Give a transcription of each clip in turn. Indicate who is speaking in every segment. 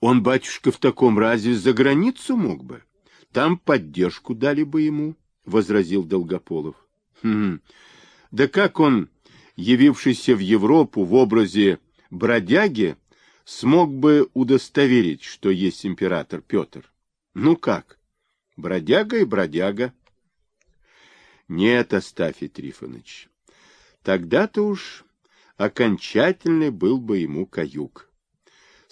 Speaker 1: Он, батюшка, в таком разе за границу мог бы. Там поддержку дали бы ему, — возразил Долгополов. Хм, да как он, явившийся в Европу в образе бродяги, смог бы удостоверить, что есть император Петр? Ну как? Бродяга и бродяга. Нет, Астафий Трифонович, тогда-то уж окончательный был бы ему каюк.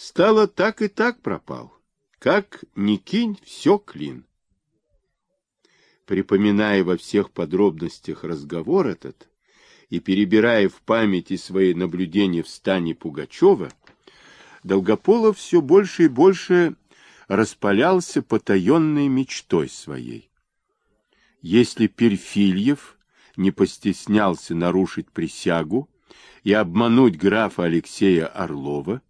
Speaker 1: Стало так и так пропал. Как ни кинь, все клин. Припоминая во всех подробностях разговор этот и перебирая в памяти свои наблюдения в стане Пугачева, Долгополов все больше и больше распалялся потаенной мечтой своей. Если Перфильев не постеснялся нарушить присягу и обмануть графа Алексея Орлова,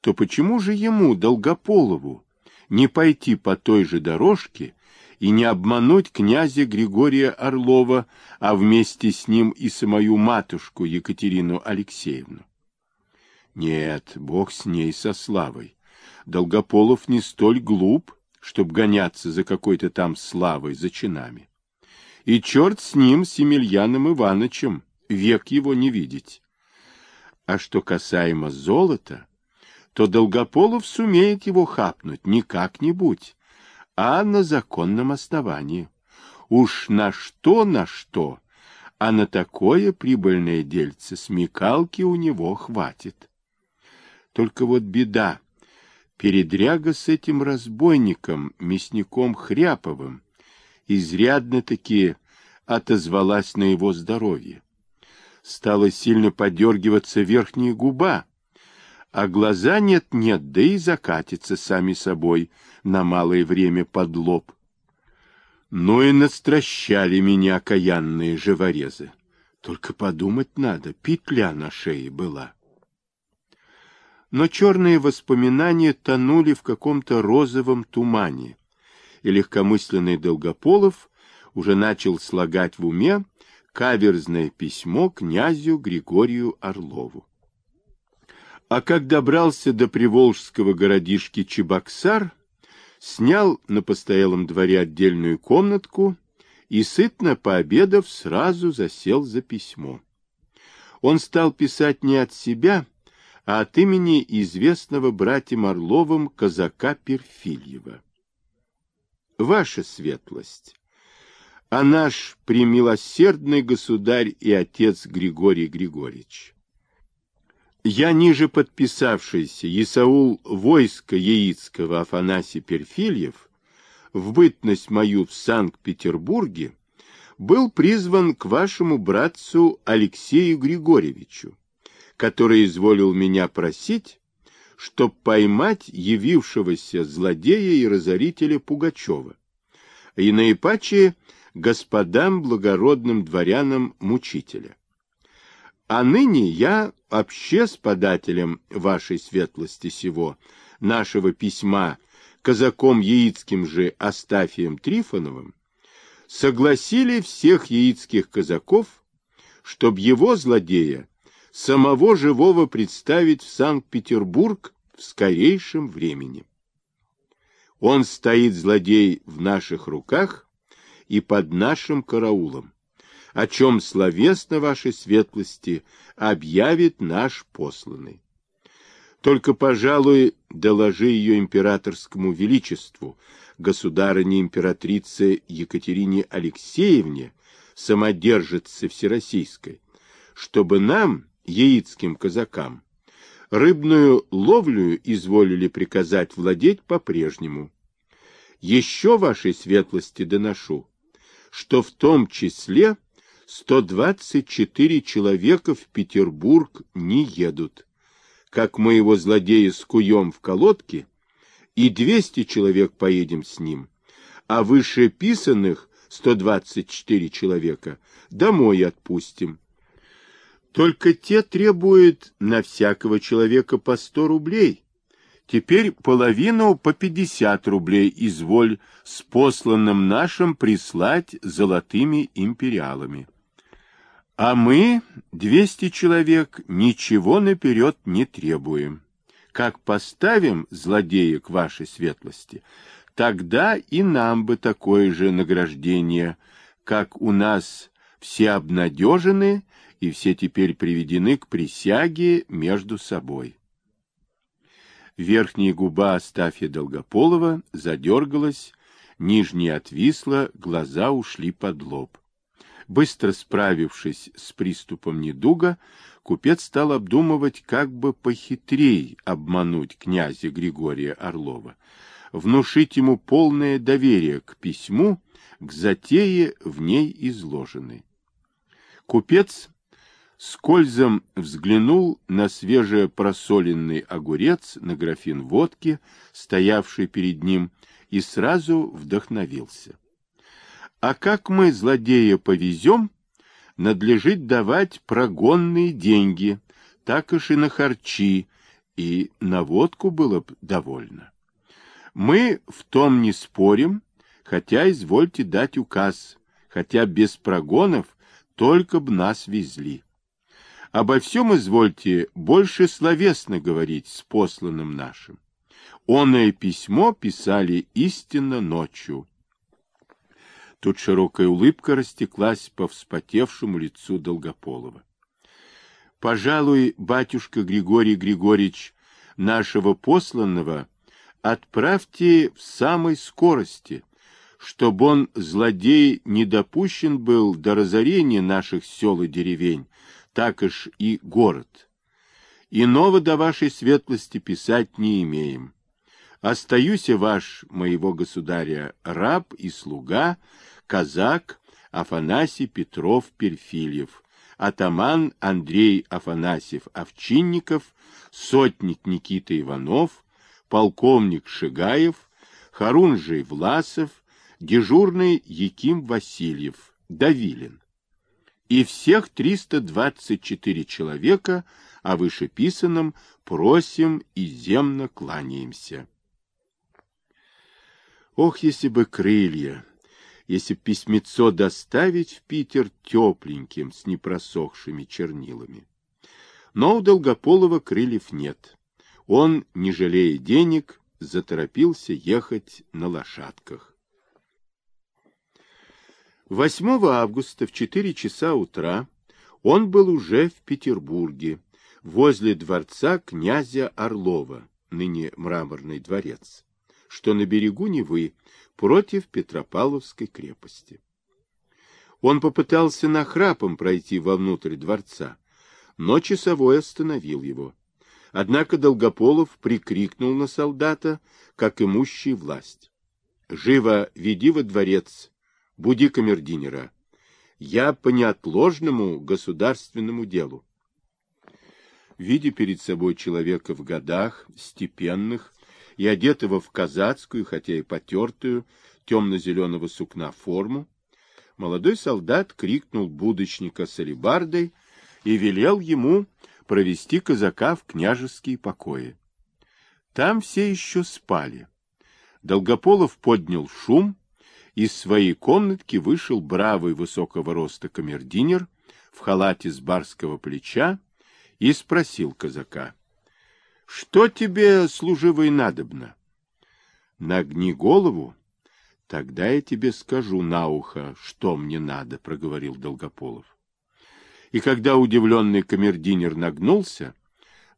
Speaker 1: то почему же ему, Долгополову, не пойти по той же дорожке и не обмануть князя Григория Орлова, а вместе с ним и самую матушку Екатерину Алексеевну? Нет, бог с ней, со славой. Долгополов не столь глуп, чтоб гоняться за какой-то там славой, за чинами. И черт с ним, с Емельяном Ивановичем, век его не видеть. А что касаемо золота, то Долгополов сумеет его хапнуть не как-нибудь, а на законном основании. Уж на что, на что, а на такое прибыльное дельце смекалки у него хватит. Только вот беда. Передряга с этим разбойником, мясником Хряповым, изрядно-таки отозвалась на его здоровье стала сильно подергиваться верхняя губа, а глаза нет-нет, да и закатятся сами собой на малое время под лоб. Ну и настращали меня каянные живорезы. Только подумать надо, петля на шее была. Но черные воспоминания тонули в каком-то розовом тумане, и легкомысленный Долгополов уже начал слагать в уме каверзное письмо князю Григорию Орлову. А как добрался до приволжского городишки Чебоксар, снял на постоялом дворе отдельную комнатку и, сытно пообедав, сразу засел за письмо. Он стал писать не от себя, а от имени известного братьям Орловым казака Перфильева. «Ваша светлость, а наш премилосердный государь и отец Григорий Григорьевич. Я ниже подписавшийся Исаул войска Яицкого Афанасий Перфильев в бытность мою в Санкт-Петербурге был призван к вашему братцу Алексею Григорьевичу, который изволил меня просить, чтоб поймать явившегося злодея и разорителя Пугачева, и наипаче господам благородным дворянам мучителя. А ныне я вообще с подателем вашей светлости сего, нашего письма, казаком яицким же Астафием Трифоновым, согласили всех яицких казаков, чтоб его злодея, самого живого представить в Санкт-Петербург в скорейшем времени. Он стоит, злодей, в наших руках, и под нашим караулом, о чем словесно вашей светлости объявит наш посланный. Только, пожалуй, доложи ее императорскому величеству, государыне-императрице Екатерине Алексеевне, самодержице всероссийской, чтобы нам, яицким казакам, рыбную ловлю изволили приказать владеть по-прежнему. Еще вашей светлости доношу, что в том числе 124 человека в Петербург не едут, как мы его злодея скуем в колодке, и 200 человек поедем с ним, а выше писанных 124 человека домой отпустим. Только те требуют на всякого человека по 100 рублей, Теперь половину по пятьдесят рублей изволь с посланным нашим прислать золотыми империалами. А мы, двести человек, ничего наперед не требуем. как поставим злодея к вашей светлости, тогда и нам бы такое же награждение, как у нас все обнадежены и все теперь приведены к присяге между собой. Верхняя губа Астафья Долгополова задергалась, нижняя отвисла, глаза ушли под лоб. Быстро справившись с приступом недуга, купец стал обдумывать, как бы похитрей обмануть князя Григория Орлова, внушить ему полное доверие к письму, к затее в ней изложенной. Купец скользом взглянул на свежепросоленный огурец, на графин водки, стоявший перед ним, и сразу вдохновился. А как мы злодея повезем, надлежит давать прогонные деньги, так уж и на харчи, и на водку было бы довольно. Мы в том не спорим, хотя извольте дать указ, хотя без прогонов только б нас везли. Обо всем извольте больше словесно говорить с посланным нашим. Оное письмо писали истинно ночью. Тут широкая улыбка растеклась по вспотевшему лицу Долгополова. Пожалуй, батюшка Григорий Григорьевич, нашего посланного, отправьте в самой скорости, чтобы он, злодей, не допущен был до разорения наших сел и деревень, так уж и город. Иного до вашей светлости писать не имеем. Остаюсь ваш, моего государя, раб и слуга, казак Афанасий Петров Перфильев, атаман Андрей Афанасьев Овчинников, сотник Никита Иванов, полковник Шигаев, Харунжий Власов, дежурный Яким Васильев, Давилин. И всех 324 человека о вышеписанном просим и земно кланяемся. Ох, если бы крылья, если б письмецо доставить в Питер тепленьким, с непросохшими чернилами. Но у Долгополова крыльев нет. Он, не жалея денег, заторопился ехать на лошадках. 8 августа в 4 часа утра он был уже в Петербурге, возле дворца князя Орлова, ныне Мраморный дворец, что на берегу Невы, против Петропавловской крепости. Он попытался нахрапом пройти вовнутрь дворца, но часовой остановил его. Однако Долгополов прикрикнул на солдата, как имущий власть. «Живо веди во дворец, буди камердинера. Я по неотложному государственному делу». Видя перед собой человека в годах, степенных, и одетого в казацкую, хотя и потертую, темно-зеленого сукна форму, молодой солдат крикнул будочника с алебардой и велел ему провести казака в княжеские покои. Там все еще спали. Долгополов поднял шум, из своей комнатки вышел бравый высокого роста камердинер в халате с барского плеча и спросил казака — что тебе, служивый, надобно? Нагни голову, тогда я тебе скажу на ухо, что мне надо, проговорил Долгополов. И когда удивленный камердинер нагнулся,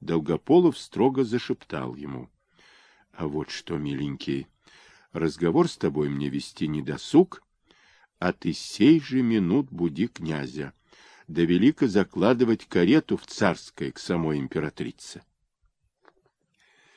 Speaker 1: Долгополов строго зашептал ему. — А вот что, миленький, разговор с тобой мне вести не досуг, а ты сей же минут буди князя, да велико закладывать карету в царское к самой императрице.